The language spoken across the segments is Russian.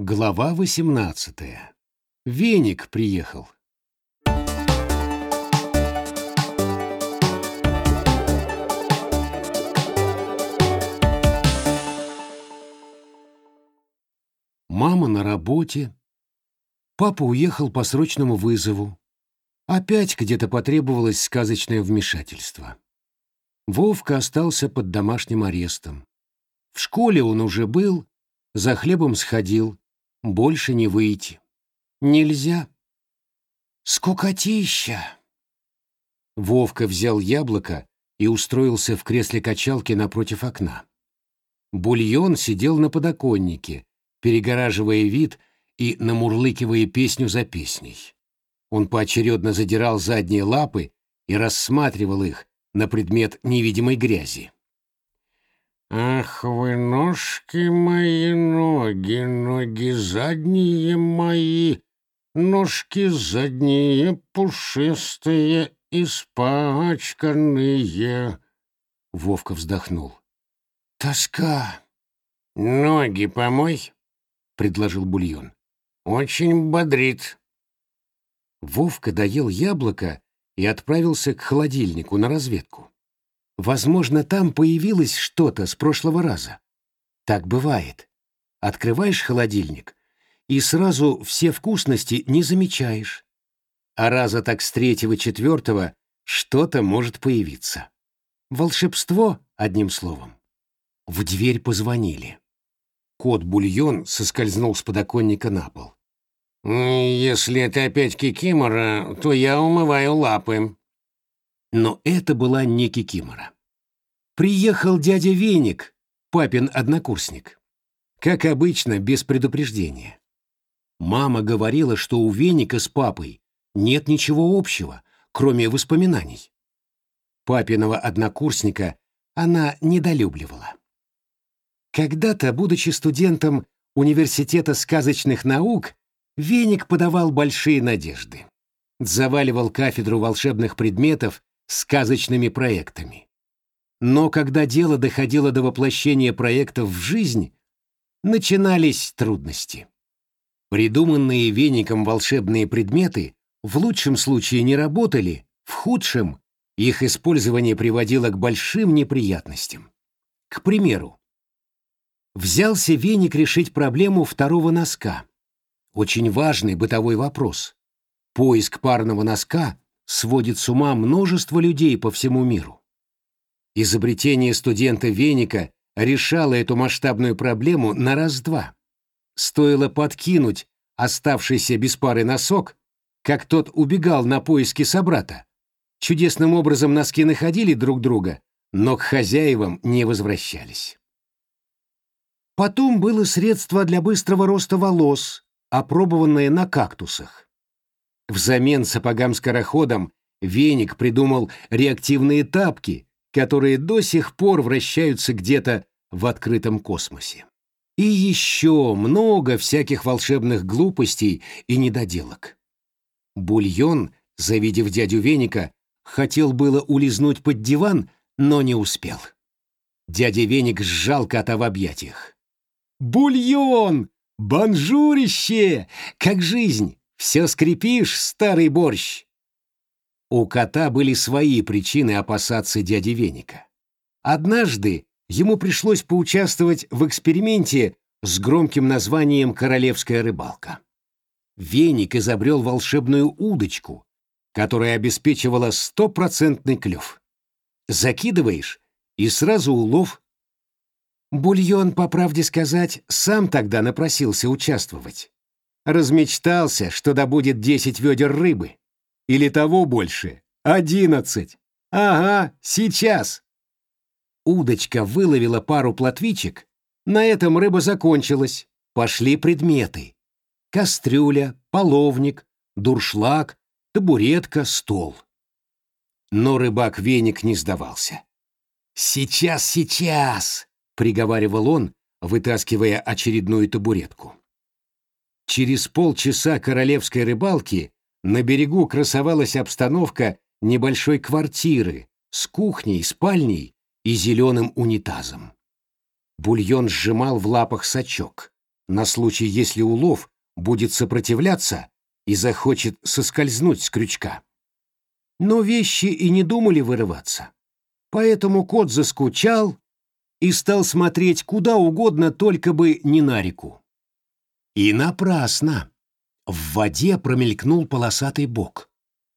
Глава восемнадцатая. Веник приехал. Мама на работе. Папа уехал по срочному вызову. Опять где-то потребовалось сказочное вмешательство. Вовка остался под домашним арестом. В школе он уже был, за хлебом сходил, больше не выйти. Нельзя. Скукотища. Вовка взял яблоко и устроился в кресле качалки напротив окна. Бульон сидел на подоконнике, перегораживая вид и намурлыкивая песню за песней. Он поочередно задирал задние лапы и рассматривал их на предмет невидимой грязи. «Ах вы, ножки мои, ноги, ноги задние мои, ножки задние пушистые, испачканные!» Вовка вздохнул. «Тоска!» «Ноги помой!» — предложил бульон. «Очень бодрит!» Вовка доел яблоко и отправился к холодильнику на разведку. Возможно, там появилось что-то с прошлого раза. Так бывает. Открываешь холодильник и сразу все вкусности не замечаешь. А раза так с третьего-четвертого что-то может появиться. Волшебство, одним словом. В дверь позвонили. Кот-бульон соскользнул с подоконника на пол. «Если это опять кикимора, то я умываю лапы», но это была не Кикимора. Приехал дядя Веник, папин однокурсник. Как обычно, без предупреждения. Мама говорила, что у Веника с папой нет ничего общего, кроме воспоминаний. Папиного однокурсника она недолюбливала. Когда-то, будучи студентом Университета сказочных наук, Веник подавал большие надежды. Заваливал кафедру волшебных предметов сказочными проектами. Но когда дело доходило до воплощения проектов в жизнь, начинались трудности. Придуманные веником волшебные предметы в лучшем случае не работали, в худшем их использование приводило к большим неприятностям. К примеру, взялся веник решить проблему второго носка. Очень важный бытовой вопрос. Поиск парного носка сводит с ума множество людей по всему миру. Изобретение студента Веника решало эту масштабную проблему на раз-два. Стоило подкинуть оставшийся без пары носок, как тот убегал на поиски собрата. Чудесным образом носки находили друг друга, но к хозяевам не возвращались. Потом было средство для быстрого роста волос, опробованное на кактусах. Взамен сапогам-скороходам Веник придумал реактивные тапки, которые до сих пор вращаются где-то в открытом космосе. И еще много всяких волшебных глупостей и недоделок. Бульон, завидев дядю Веника, хотел было улизнуть под диван, но не успел. Дядя Веник сжал кота в объятиях. «Бульон! Бонжурище! Как жизнь! Все скрипишь, старый борщ!» У кота были свои причины опасаться дяди Веника. Однажды ему пришлось поучаствовать в эксперименте с громким названием «Королевская рыбалка». Веник изобрел волшебную удочку, которая обеспечивала стопроцентный клев. Закидываешь, и сразу улов. Бульон, по правде сказать, сам тогда напросился участвовать. Размечтался, что добудет десять ведер рыбы. Или того больше. Одиннадцать. Ага, сейчас. Удочка выловила пару плотвичек. На этом рыба закончилась. Пошли предметы. Кастрюля, половник, дуршлаг, табуретка, стол. Но рыбак-веник не сдавался. «Сейчас, сейчас!» — приговаривал он, вытаскивая очередную табуретку. Через полчаса королевской рыбалки на берегу красовалась обстановка небольшой квартиры с кухней, спальней и зеленым унитазом. Бульон сжимал в лапах сачок. на случай, если улов будет сопротивляться и захочет соскользнуть с крючка. Но вещи и не думали вырываться. Поэтому кот заскучал и стал смотреть куда угодно, только бы не на реку. И напрасно. В воде промелькнул полосатый бок.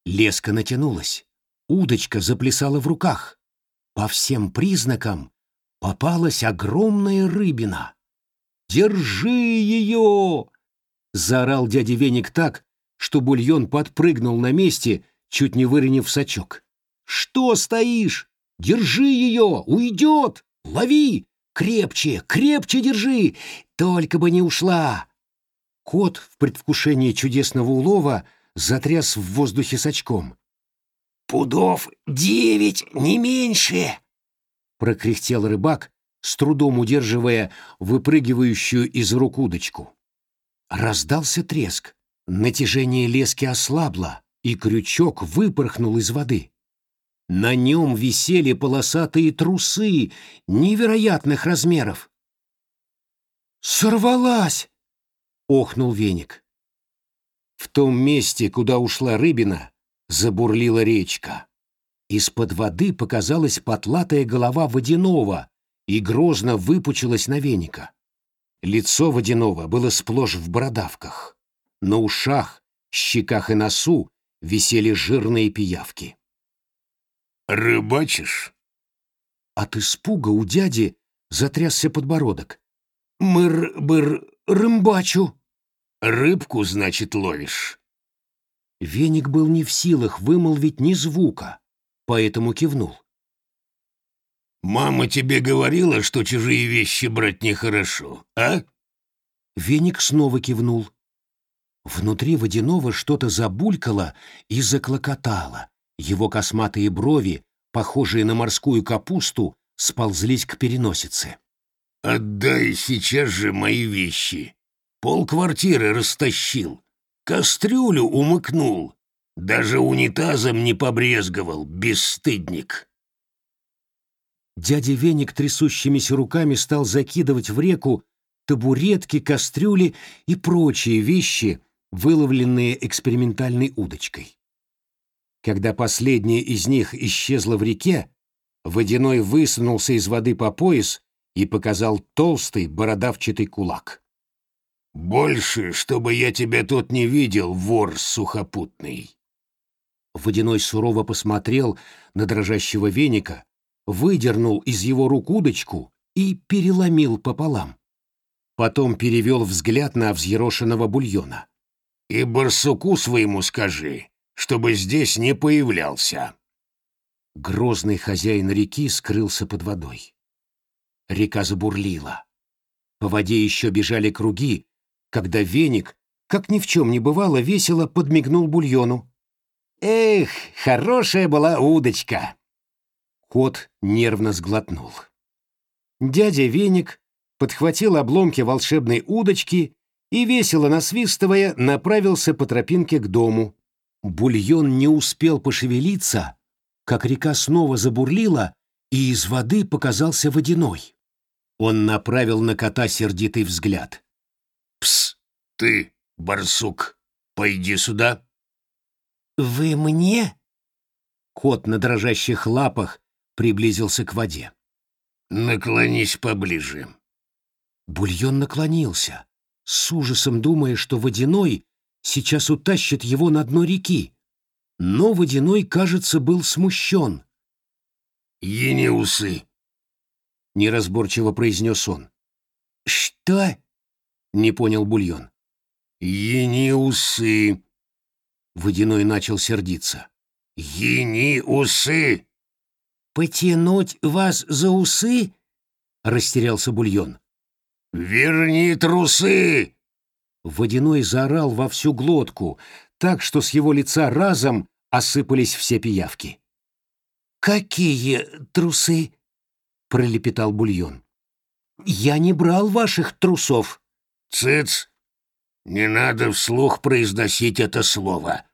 Леска натянулась. Удочка заплясала в руках. По всем признакам попалась огромная рыбина. «Держи ее!» — заорал дядя Веник так, что бульон подпрыгнул на месте, чуть не выронив сачок. «Что стоишь? Держи ее! Уйдет! Лови! Крепче, крепче держи! Только бы не ушла!» Кот в предвкушении чудесного улова затряс в воздухе сачком. «Пудов девять, не меньше!» прокряхтел рыбак, с трудом удерживая выпрыгивающую из рук удочку. Раздался треск. Натяжение лески ослабло, и крючок выпорхнул из воды. На нем висели полосатые трусы невероятных размеров. «Сорвалась!» — охнул веник. В том месте, куда ушла рыбина, забурлила речка. Из-под воды показалась потлатая голова водяного и грозно выпучилась на веника. Лицо водяного было сплошь в бородавках. На ушах, щеках и носу висели жирные пиявки. «Рыбачишь?» От испуга у дяди затрясся подбородок. «Мыр-быр рымбачу!» «Рыбку, значит, ловишь?» Веник был не в силах вымолвить ни звука поэтому кивнул. «Мама тебе говорила, что чужие вещи брать нехорошо, а?» Веник снова кивнул. Внутри водяного что-то забулькало и заклокотало. Его косматые брови, похожие на морскую капусту, сползлись к переносице. «Отдай сейчас же мои вещи. Пол квартиры растащил, кастрюлю умыкнул, даже унитазом не побрезговал, бесстыдник. Дядя Веник трясущимися руками стал закидывать в реку табуретки, кастрюли и прочие вещи, выловленные экспериментальной удочкой. Когда последняя из них исчезла в реке, водяной высунулся из воды по пояс и показал толстый бородавчатый кулак. «Больше, чтобы я тебя тут не видел, вор сухопутный!» Водяной сурово посмотрел на дрожащего веника, выдернул из его рук удочку и переломил пополам. Потом перевел взгляд на взъерошенного бульона. «И барсуку своему скажи, чтобы здесь не появлялся». Грозный хозяин реки скрылся под водой. Река забурлила. По воде еще бежали круги, когда веник, как ни в чем не бывало, весело подмигнул бульону. Эх, хорошая была удочка. Кот нервно сглотнул. Дядя Веник подхватил обломки волшебной удочки и, весело насвистывая, направился по тропинке к дому. Бульон не успел пошевелиться, как река снова забурлила, и из воды показался водяной. Он направил на кота сердитый взгляд. «Пс, ты, барсук, пойди сюда!» «Вы мне?» Кот на дрожащих лапах приблизился к воде. «Наклонись поближе». Бульон наклонился, с ужасом думая, что водяной сейчас утащит его на дно реки. Но водяной, кажется, был смущен. «Ени усы», — неразборчиво произнес он. «Что?» — не понял Бульон. «Ени усы», Водяной начал сердиться. «Ени усы!» «Потянуть вас за усы?» — растерялся Бульон. «Верни трусы!» Водяной заорал во всю глотку, так что с его лица разом осыпались все пиявки. «Какие трусы?» — пролепетал Бульон. «Я не брал ваших трусов». «Цыц! Не надо вслух произносить это слово.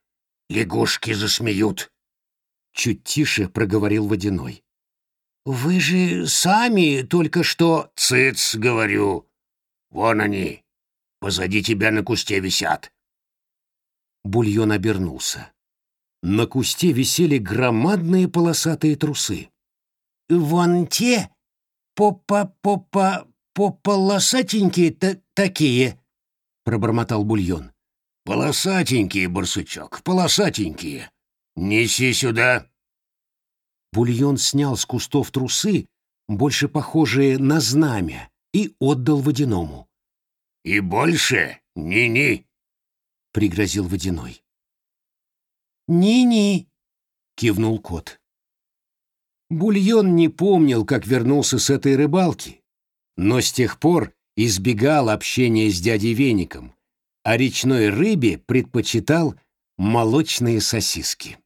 Лягушки засмеют. Чуть тише проговорил Водяной. Вы же сами только что... Цыц, говорю. Вон они, Позади тебя на кусте висят». Бульон обернулся. На кусте висели громадные полосатые трусы. «Вон те попа-попа пополосатенькие-то такие», — пробормотал Бульон. «Полосатенькие, барсучок, полосатенькие. Неси сюда». Бульон снял с кустов трусы, больше похожие на знамя, и отдал водяному. «И больше ни-ни», — пригрозил водяной. «Ни-ни», — кивнул кот. Бульон не помнил, как вернулся с этой рыбалки, но с тех пор избегал общения с дядей Веником, а речной рыбе предпочитал молочные сосиски.